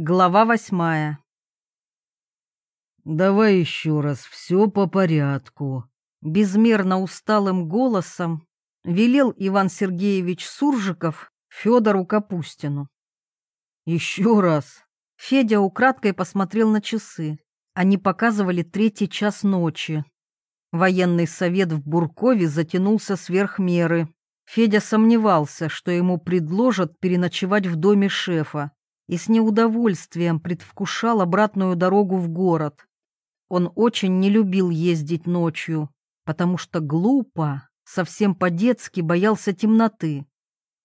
Глава восьмая. «Давай еще раз, все по порядку», — безмерно усталым голосом велел Иван Сергеевич Суржиков Федору Капустину. «Еще раз». Федя украдкой посмотрел на часы. Они показывали третий час ночи. Военный совет в Буркове затянулся сверх меры. Федя сомневался, что ему предложат переночевать в доме шефа и с неудовольствием предвкушал обратную дорогу в город. Он очень не любил ездить ночью, потому что глупо, совсем по-детски боялся темноты.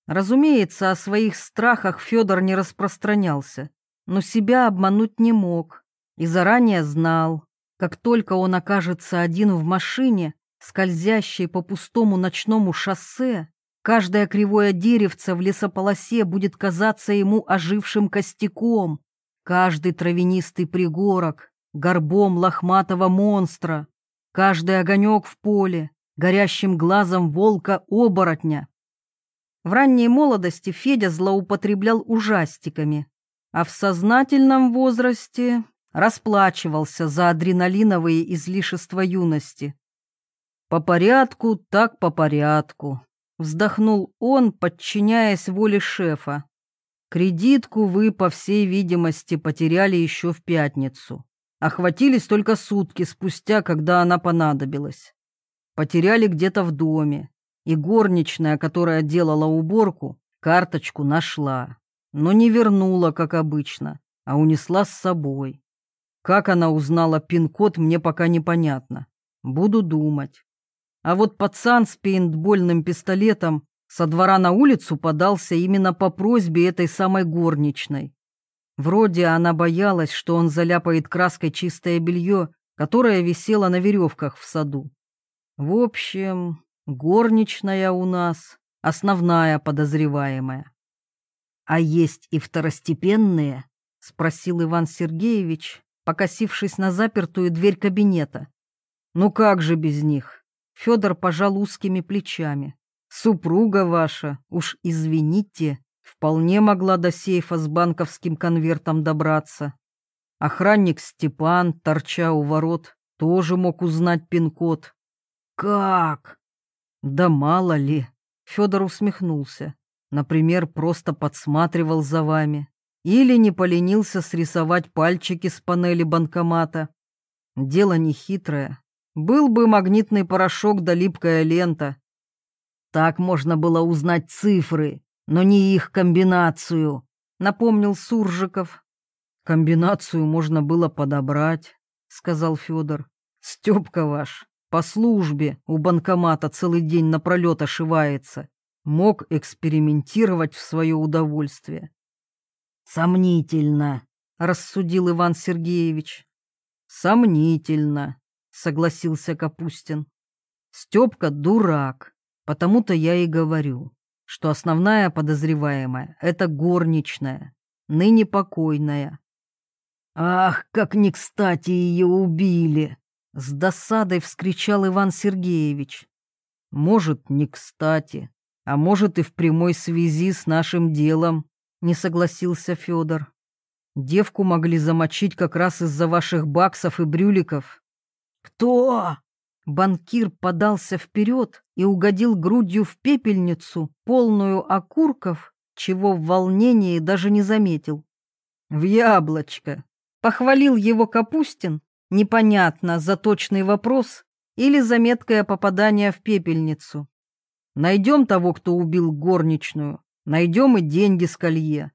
Разумеется, о своих страхах Федор не распространялся, но себя обмануть не мог и заранее знал, как только он окажется один в машине, скользящей по пустому ночному шоссе, Каждое кривое деревце в лесополосе будет казаться ему ожившим костяком, каждый травянистый пригорок — горбом лохматого монстра, каждый огонек в поле — горящим глазом волка-оборотня. В ранней молодости Федя злоупотреблял ужастиками, а в сознательном возрасте расплачивался за адреналиновые излишества юности. По порядку, так по порядку. Вздохнул он, подчиняясь воле шефа. Кредитку вы, по всей видимости, потеряли еще в пятницу. Охватились только сутки спустя, когда она понадобилась. Потеряли где-то в доме. И горничная, которая делала уборку, карточку нашла. Но не вернула, как обычно, а унесла с собой. Как она узнала пин-код, мне пока непонятно. Буду думать. А вот пацан с пейнтбольным пистолетом со двора на улицу подался именно по просьбе этой самой горничной. Вроде она боялась, что он заляпает краской чистое белье, которое висело на веревках в саду. В общем, горничная у нас основная подозреваемая. — А есть и второстепенные? — спросил Иван Сергеевич, покосившись на запертую дверь кабинета. — Ну как же без них? Федор пожал узкими плечами. Супруга ваша, уж извините, вполне могла до сейфа с банковским конвертом добраться. Охранник Степан, торча у ворот, тоже мог узнать пин-код. Как? Да мало ли. Федор усмехнулся. Например, просто подсматривал за вами. Или не поленился срисовать пальчики с панели банкомата. Дело нехитрое, был бы магнитный порошок да липкая лента. Так можно было узнать цифры, но не их комбинацию, напомнил Суржиков. Комбинацию можно было подобрать, сказал Федор. Степка ваш по службе у банкомата целый день напролет ошивается. Мог экспериментировать в свое удовольствие. Сомнительно, рассудил Иван Сергеевич. Сомнительно, согласился Капустин. Степка дурак, потому-то я и говорю, что основная подозреваемая — это горничная, ныне покойная. Ах, как не кстати ее убили! С досадой вскричал Иван Сергеевич. Может, не кстати, а может и в прямой связи с нашим делом, не согласился Федор. Девку могли замочить как раз из-за ваших баксов и брюликов. «Кто?» Банкир подался вперед и угодил грудью в пепельницу, полную окурков, чего в волнении даже не заметил. «В яблочко!» — похвалил его Капустин, непонятно, за точный вопрос или за меткое попадание в пепельницу. «Найдем того, кто убил горничную, найдем и деньги с колье.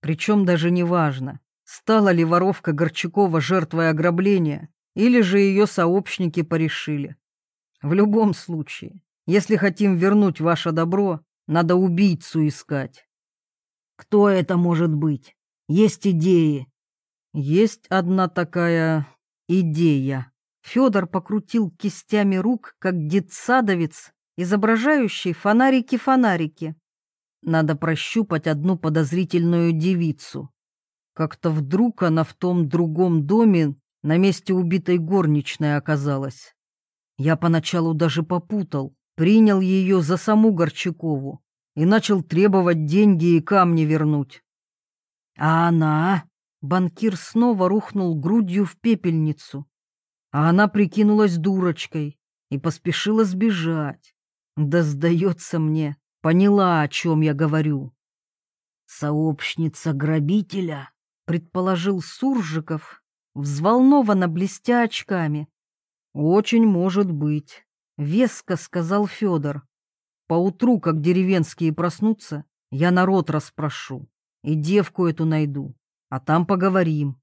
Причем даже не важно, стала ли воровка Горчакова жертвой ограбления или же ее сообщники порешили. В любом случае, если хотим вернуть ваше добро, надо убийцу искать. Кто это может быть? Есть идеи. Есть одна такая идея. Федор покрутил кистями рук, как детсадовец, изображающий фонарики-фонарики. Надо прощупать одну подозрительную девицу. Как-то вдруг она в том другом доме на месте убитой горничной оказалась. Я поначалу даже попутал, принял ее за саму Горчакову и начал требовать деньги и камни вернуть. А она? банкир снова рухнул грудью в пепельницу. А она прикинулась дурочкой и поспешила сбежать. Да сдается мне, поняла, о чем я говорю. Сообщница грабителя, предположил Суржиков, взволнованно блестя очками. Очень может быть, веско сказал Федор. Поутру, как деревенские проснутся, я народ расспрошу и девку эту найду, а там поговорим.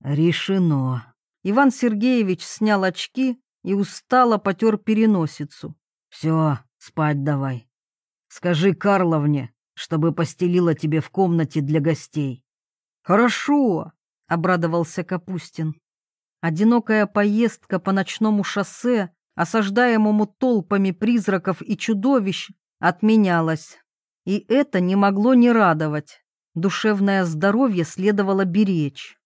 Решено. Иван Сергеевич снял очки и устало потер переносицу. Все, спать давай. Скажи Карловне, чтобы постелила тебе в комнате для гостей. Хорошо, обрадовался Капустин. Одинокая поездка по ночному шоссе, осаждаемому толпами призраков и чудовищ, отменялась. И это не могло не радовать. Душевное здоровье следовало беречь.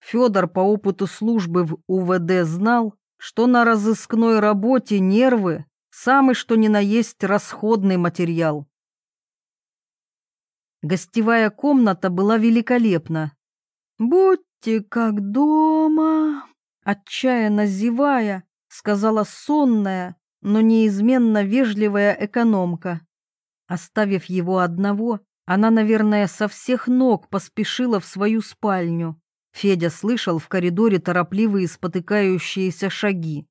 Федор по опыту службы в УВД знал, что на разыскной работе нервы – самый что ни на есть расходный материал. Гостевая комната была великолепна. «Будьте как дома», — отчаянно зевая, сказала сонная, но неизменно вежливая экономка. Оставив его одного, она, наверное, со всех ног поспешила в свою спальню. Федя слышал в коридоре торопливые спотыкающиеся шаги.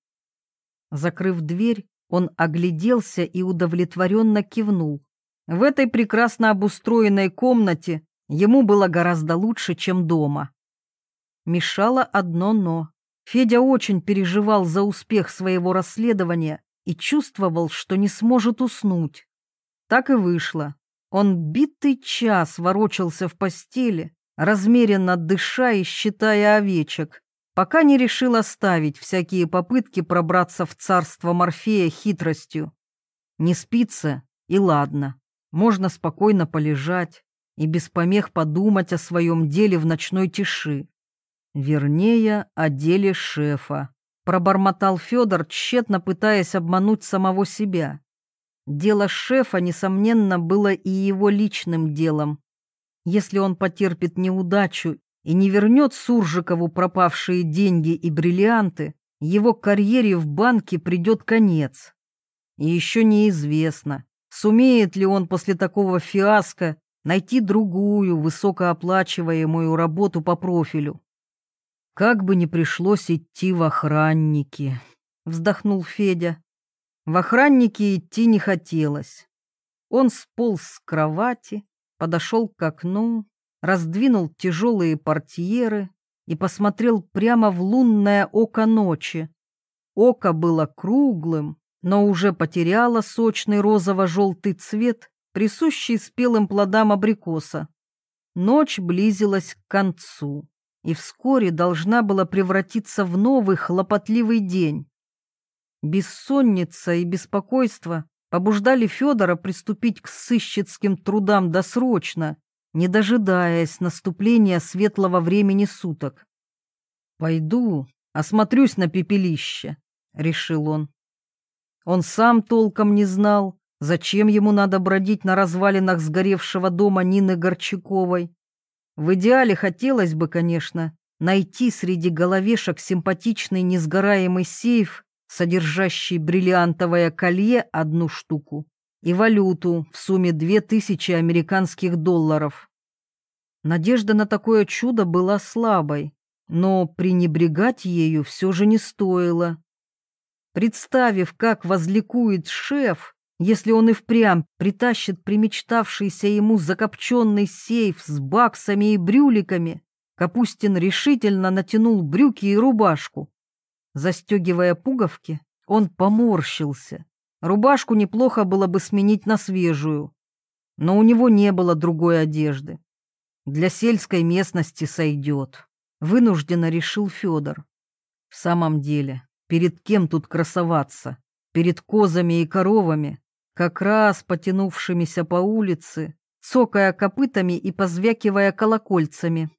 Закрыв дверь, он огляделся и удовлетворенно кивнул. В этой прекрасно обустроенной комнате ему было гораздо лучше, чем дома. Мешало одно «но». Федя очень переживал за успех своего расследования и чувствовал, что не сможет уснуть. Так и вышло. Он битый час ворочался в постели, размеренно дыша и считая овечек, пока не решил оставить всякие попытки пробраться в царство Морфея хитростью. Не спится, и ладно, можно спокойно полежать и без помех подумать о своем деле в ночной тиши. Вернее, о деле шефа, пробормотал Федор, тщетно пытаясь обмануть самого себя. Дело шефа, несомненно, было и его личным делом. Если он потерпит неудачу и не вернет Суржикову пропавшие деньги и бриллианты, его карьере в банке придет конец. И еще неизвестно, сумеет ли он после такого фиаско найти другую высокооплачиваемую работу по профилю. Как бы ни пришлось идти в охранники, вздохнул Федя. В охранники идти не хотелось. Он сполз с кровати, подошел к окну, раздвинул тяжелые портьеры и посмотрел прямо в лунное око ночи. Око было круглым, но уже потеряло сочный розово-желтый цвет, присущий спелым плодам абрикоса. Ночь близилась к концу и вскоре должна была превратиться в новый хлопотливый день. Бессонница и беспокойство побуждали Федора приступить к сыщицким трудам досрочно, не дожидаясь наступления светлого времени суток. «Пойду, осмотрюсь на пепелище», — решил он. Он сам толком не знал, зачем ему надо бродить на развалинах сгоревшего дома Нины Горчаковой. В идеале хотелось бы, конечно, найти среди головешек симпатичный несгораемый сейф содержащий бриллиантовое колье одну штуку и валюту в сумме две тысячи американских долларов. Надежда на такое чудо была слабой, но пренебрегать ею все же не стоило. Представив, как возликует шеф, если он и впрямь притащит примечтавшийся ему закопченный сейф с баксами и брюликами, Капустин решительно натянул брюки и рубашку, Застегивая пуговки, он поморщился. Рубашку неплохо было бы сменить на свежую, но у него не было другой одежды. Для сельской местности сойдет, вынужденно решил Федор. В самом деле, перед кем тут красоваться? Перед козами и коровами, как раз потянувшимися по улице, цокая копытами и позвякивая колокольцами.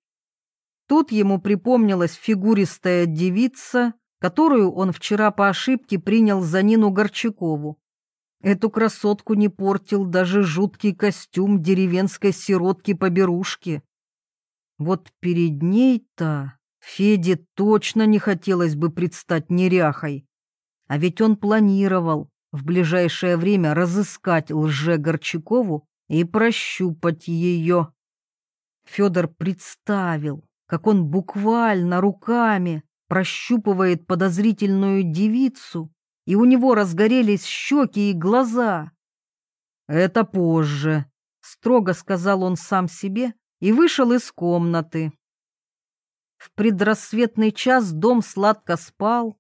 Тут ему припомнилась фигуристая девица которую он вчера по ошибке принял за Нину Горчакову. Эту красотку не портил даже жуткий костюм деревенской сиротки-поберушки. Вот перед ней-то Феде точно не хотелось бы предстать неряхой. А ведь он планировал в ближайшее время разыскать лже-Горчакову и прощупать ее. Федор представил, как он буквально руками прощупывает подозрительную девицу, и у него разгорелись щеки и глаза. «Это позже», — строго сказал он сам себе и вышел из комнаты. В предрассветный час дом сладко спал.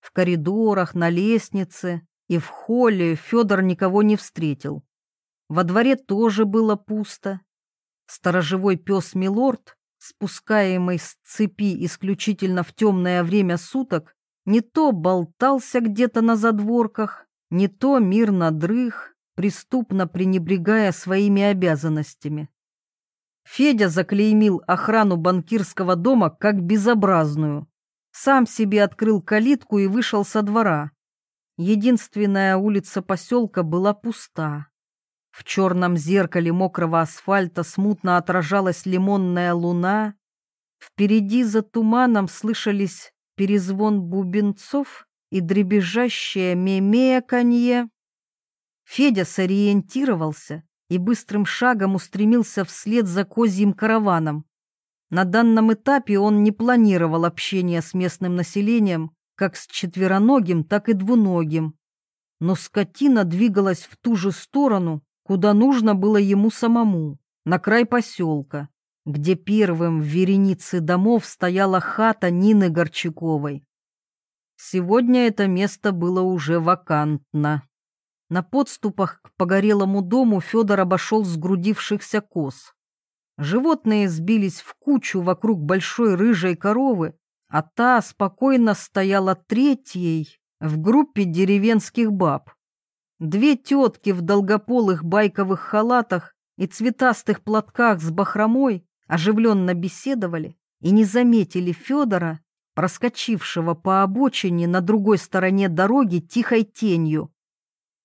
В коридорах, на лестнице и в холле Федор никого не встретил. Во дворе тоже было пусто. Сторожевой пес Милорд, спускаемый с цепи исключительно в темное время суток, не то болтался где-то на задворках, не то мирно дрых, преступно пренебрегая своими обязанностями. Федя заклеймил охрану банкирского дома как безобразную. Сам себе открыл калитку и вышел со двора. Единственная улица поселка была пуста. В черном зеркале мокрого асфальта смутно отражалась лимонная луна. Впереди за туманом слышались перезвон бубенцов и дребезжащее мемеканье. Федя сориентировался и быстрым шагом устремился вслед за козьим караваном. На данном этапе он не планировал общения с местным населением как с четвероногим, так и двуногим. Но скотина двигалась в ту же сторону, куда нужно было ему самому, на край поселка, где первым в веренице домов стояла хата Нины Горчаковой. Сегодня это место было уже вакантно. На подступах к погорелому дому Федор обошел сгрудившихся коз. Животные сбились в кучу вокруг большой рыжей коровы, а та спокойно стояла третьей в группе деревенских баб. Две тетки в долгополых байковых халатах и цветастых платках с бахромой оживленно беседовали и не заметили Федора, проскочившего по обочине на другой стороне дороги тихой тенью.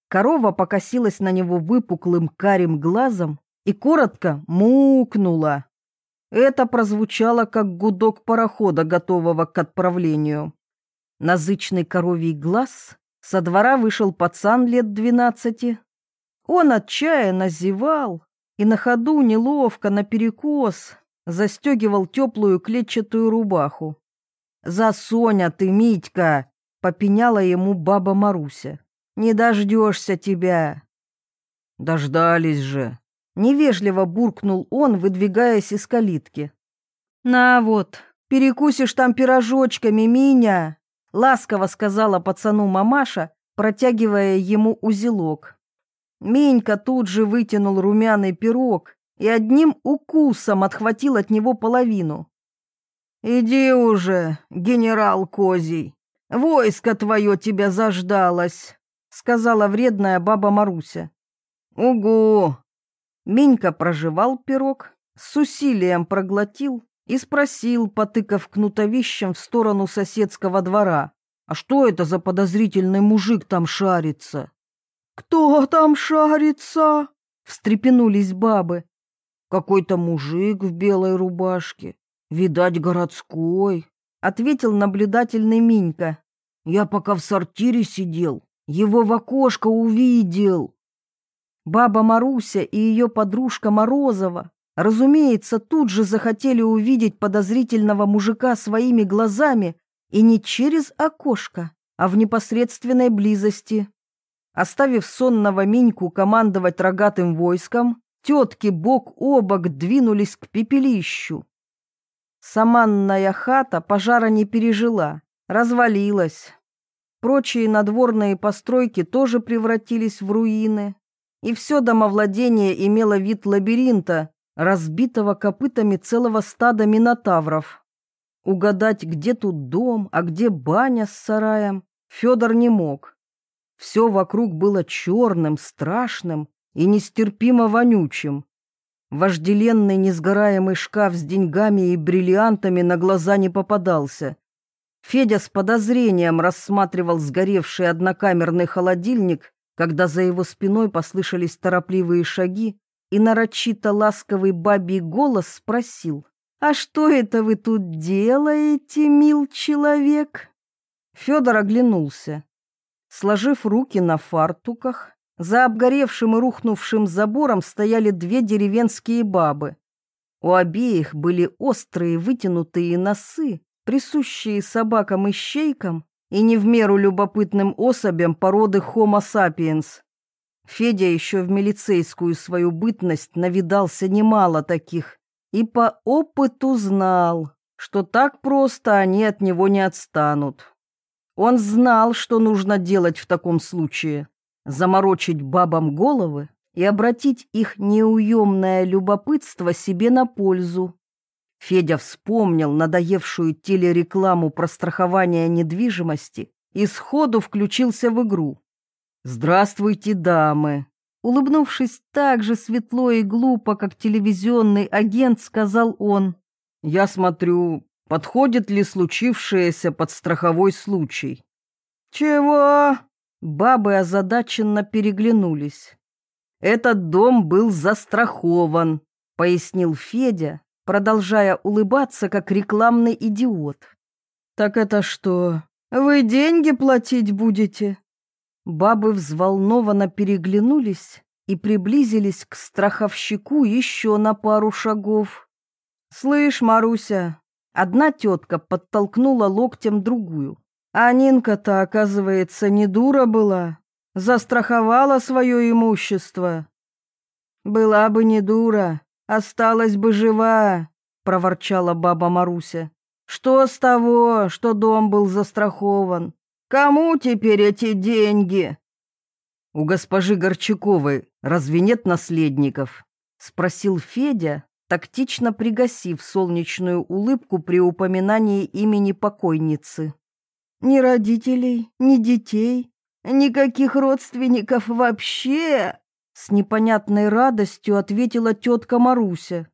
Корова покосилась на него выпуклым карим глазом и коротко мукнула. Это прозвучало, как гудок парохода, готового к отправлению. Назычный коровий глаз со двора вышел пацан лет двенадцати. Он отчаянно зевал и на ходу неловко наперекос застегивал теплую клетчатую рубаху. «За Соня ты, Митька!» — попеняла ему баба Маруся. «Не дождешься тебя!» «Дождались же!» — невежливо буркнул он, выдвигаясь из калитки. «На вот, перекусишь там пирожочками, Миня!» ласково сказала пацану мамаша, протягивая ему узелок. Менька тут же вытянул румяный пирог и одним укусом отхватил от него половину. «Иди уже, генерал Козий, войско твое тебя заждалось», — сказала вредная баба Маруся. «Угу!» Менька прожевал пирог, с усилием проглотил и спросил, потыкав кнутовищем в сторону соседского двора, «А что это за подозрительный мужик там шарится?» «Кто там шарится?» — встрепенулись бабы. «Какой-то мужик в белой рубашке, видать, городской», — ответил наблюдательный Минька. «Я пока в сортире сидел, его в окошко увидел». Баба Маруся и ее подружка Морозова разумеется, тут же захотели увидеть подозрительного мужика своими глазами и не через окошко, а в непосредственной близости. Оставив сонного Миньку командовать рогатым войском, тетки бок о бок двинулись к пепелищу. Саманная хата пожара не пережила, развалилась. Прочие надворные постройки тоже превратились в руины, и все домовладение имело вид лабиринта, разбитого копытами целого стада минотавров. Угадать, где тут дом, а где баня с сараем, Федор не мог. Все вокруг было черным, страшным и нестерпимо вонючим. Вожделенный несгораемый шкаф с деньгами и бриллиантами на глаза не попадался. Федя с подозрением рассматривал сгоревший однокамерный холодильник, когда за его спиной послышались торопливые шаги, и нарочито ласковый бабий голос спросил, «А что это вы тут делаете, мил человек?» Федор оглянулся. Сложив руки на фартуках, за обгоревшим и рухнувшим забором стояли две деревенские бабы. У обеих были острые вытянутые носы, присущие собакам и щейкам и не в меру любопытным особям породы Homo sapiens. Федя еще в милицейскую свою бытность навидался немало таких и по опыту знал, что так просто они от него не отстанут. Он знал, что нужно делать в таком случае. Заморочить бабам головы и обратить их неуемное любопытство себе на пользу. Федя вспомнил надоевшую телерекламу про страхование недвижимости и сходу включился в игру. «Здравствуйте, дамы!» Улыбнувшись так же светло и глупо, как телевизионный агент, сказал он. «Я смотрю, подходит ли случившееся под страховой случай. «Чего?» Бабы озадаченно переглянулись. «Этот дом был застрахован», — пояснил Федя, продолжая улыбаться, как рекламный идиот. «Так это что, вы деньги платить будете?» Бабы взволнованно переглянулись и приблизились к страховщику еще на пару шагов. «Слышь, Маруся, Одна тетка подтолкнула локтем другую. А Нинка-то, оказывается, не дура была. Застраховала свое имущество. «Была бы не дура, осталась бы жива», — проворчала баба Маруся. «Что с того, что дом был застрахован? Кому теперь эти деньги?» «У госпожи Горчаковой разве нет наследников?» — спросил Федя, тактично пригасив солнечную улыбку при упоминании имени покойницы. «Ни родителей, ни детей, никаких родственников вообще!» С непонятной радостью ответила тетка Маруся.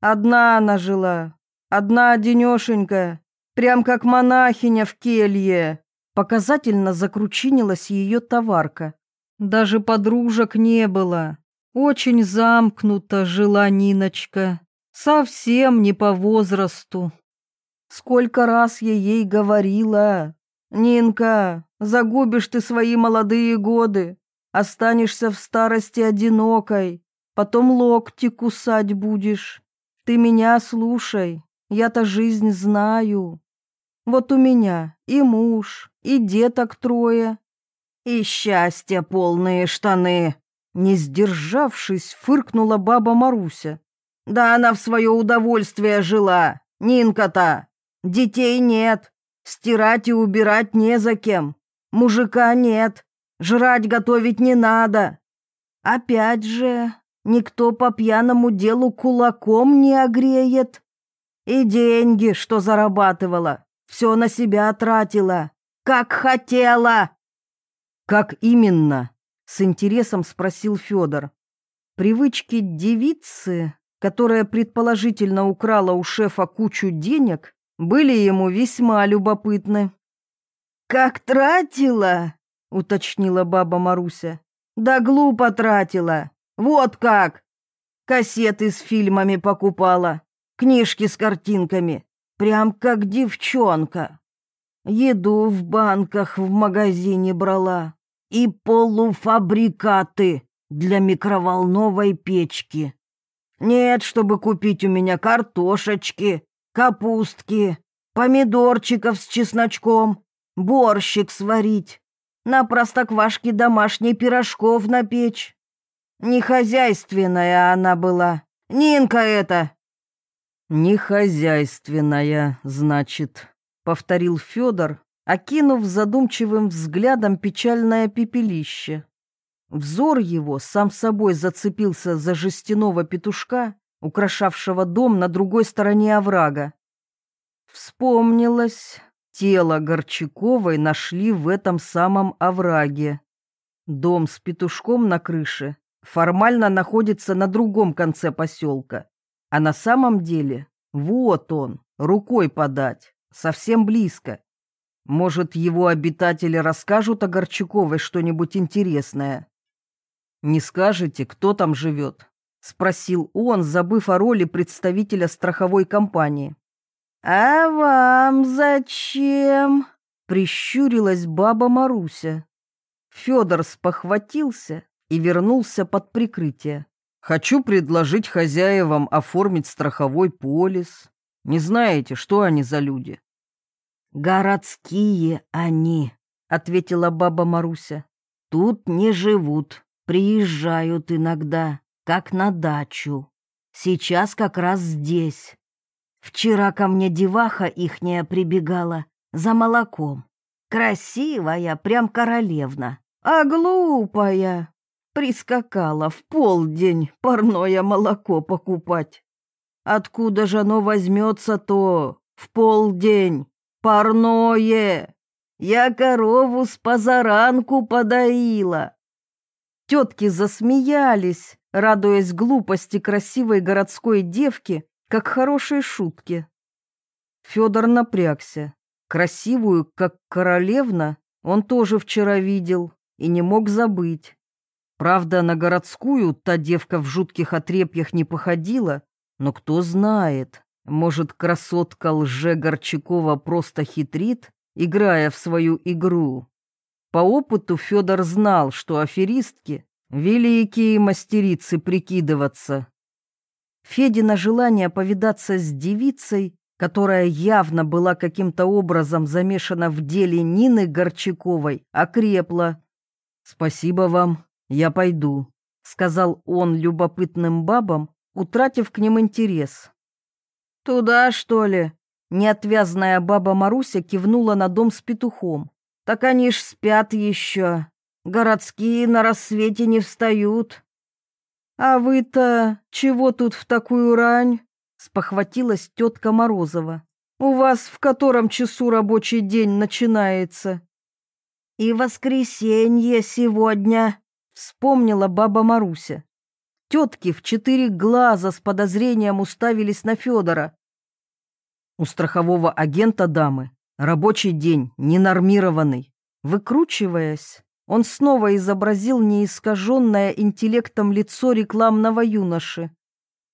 «Одна она жила, одна денешенька, прям как монахиня в келье!» Показательно закручинилась ее товарка. Даже подружек не было. Очень замкнуто жила Ниночка, совсем не по возрасту. Сколько раз я ей говорила, «Нинка, загубишь ты свои молодые годы, останешься в старости одинокой, потом локти кусать будешь. Ты меня слушай, я-то жизнь знаю. Вот у меня и муж, и деток трое, и счастье полные штаны». Не сдержавшись, фыркнула баба Маруся. «Да она в свое удовольствие жила, Нинка-то. Детей нет, стирать и убирать не за кем. Мужика нет, жрать готовить не надо. Опять же, никто по пьяному делу кулаком не огреет. И деньги, что зарабатывала, все на себя тратила, как хотела». «Как именно?» С интересом спросил Федор. Привычки девицы, которая предположительно украла у шефа кучу денег, были ему весьма любопытны. «Как тратила?» — уточнила баба Маруся. «Да глупо тратила. Вот как! Кассеты с фильмами покупала, книжки с картинками, прям как девчонка. Еду в банках в магазине брала, и полуфабрикаты для микроволновой печки. Нет, чтобы купить у меня картошечки, капустки, помидорчиков с чесночком, борщик сварить, на простоквашке домашней пирожков напечь. Не хозяйственная она была. Нинка это. Не хозяйственная, значит, повторил Федор, окинув задумчивым взглядом печальное пепелище. Взор его сам собой зацепился за жестяного петушка, украшавшего дом на другой стороне оврага. Вспомнилось, тело Горчаковой нашли в этом самом овраге. Дом с петушком на крыше формально находится на другом конце поселка, а на самом деле вот он, рукой подать, совсем близко. Может, его обитатели расскажут о Горчаковой что-нибудь интересное? Не скажете, кто там живет? — спросил он, забыв о роли представителя страховой компании. «А вам зачем?» — прищурилась баба Маруся. Федор спохватился и вернулся под прикрытие. «Хочу предложить хозяевам оформить страховой полис. Не знаете, что они за люди?» «Городские они», — ответила баба Маруся. «Тут не живут, приезжают иногда, как на дачу. Сейчас как раз здесь. Вчера ко мне деваха ихняя прибегала за молоком. Красивая, прям королевна, а глупая. Прискакала в полдень парное молоко покупать. Откуда же оно возьмется-то в полдень? Парное! Я корову с позаранку подоила. Тетки засмеялись, радуясь глупости красивой городской девки, как хорошие шутки. Федор напрягся. Красивую, как королевна, он тоже вчера видел и не мог забыть. Правда, на городскую та девка в жутких отрепьях не походила, но кто знает, может, красотка лже-Горчакова просто хитрит, играя в свою игру. По опыту Федор знал, что аферистки — великие мастерицы прикидываться. Федина желание повидаться с девицей, которая явно была каким-то образом замешана в деле Нины Горчаковой, окрепло. «Спасибо вам, я пойду», — сказал он любопытным бабам, утратив к ним интерес. «Туда, что ли?» Неотвязная баба Маруся кивнула на дом с петухом. «Так они ж спят еще. Городские на рассвете не встают. «А вы-то чего тут в такую рань?» — спохватилась тетка Морозова. «У вас в котором часу рабочий день начинается?» «И воскресенье сегодня», — вспомнила баба Маруся. Тетки в четыре глаза с подозрением уставились на Федора. У страхового агента дамы рабочий день ненормированный. Выкручиваясь, он снова изобразил неискаженное интеллектом лицо рекламного юноши.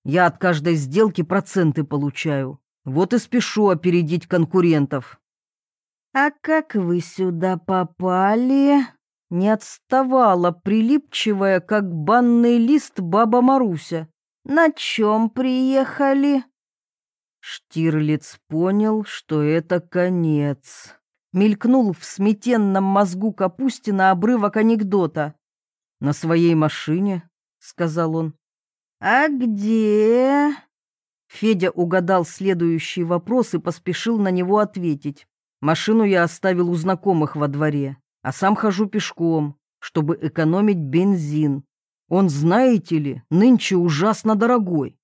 «Я от каждой сделки проценты получаю. Вот и спешу опередить конкурентов». «А как вы сюда попали?» Не отставала прилипчивая, как банный лист, баба Маруся. «На чем приехали?» Штирлиц понял, что это конец мелькнул в сметенном мозгу Капустина обрывок анекдота. «На своей машине», — сказал он. «А где?» Федя угадал следующий вопрос и поспешил на него ответить. «Машину я оставил у знакомых во дворе, а сам хожу пешком, чтобы экономить бензин. Он, знаете ли, нынче ужасно дорогой».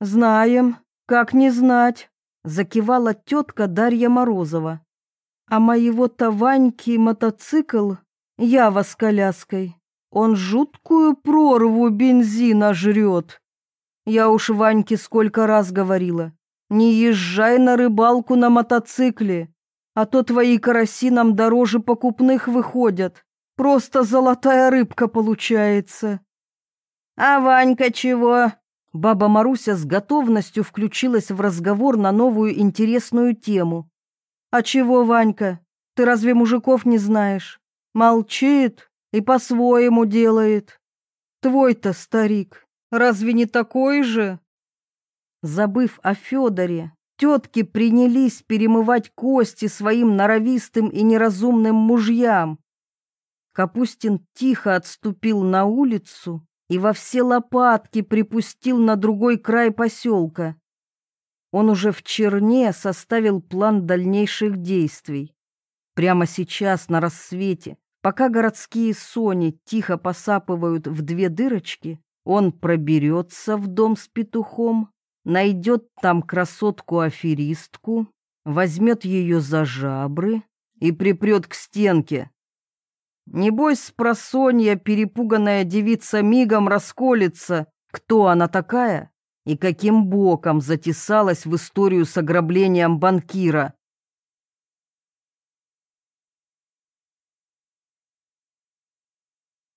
«Знаем, как не знать», — закивала тетка Дарья Морозова а моего-то Ваньки мотоцикл, Ява с коляской, он жуткую прорву бензина жрет. Я уж Ваньке сколько раз говорила, не езжай на рыбалку на мотоцикле, а то твои караси нам дороже покупных выходят. Просто золотая рыбка получается. А Ванька чего? Баба Маруся с готовностью включилась в разговор на новую интересную тему. «А чего, Ванька? Ты разве мужиков не знаешь? Молчит и по-своему делает. Твой-то старик, разве не такой же?» Забыв о Федоре, тетки принялись перемывать кости своим норовистым и неразумным мужьям. Капустин тихо отступил на улицу и во все лопатки припустил на другой край поселка. Он уже в черне составил план дальнейших действий. Прямо сейчас, на рассвете, пока городские сони тихо посапывают в две дырочки, он проберется в дом с петухом, найдет там красотку-аферистку, возьмет ее за жабры и припрет к стенке. Небось, спросонья перепуганная девица мигом расколется, кто она такая и каким боком затесалась в историю с ограблением банкира.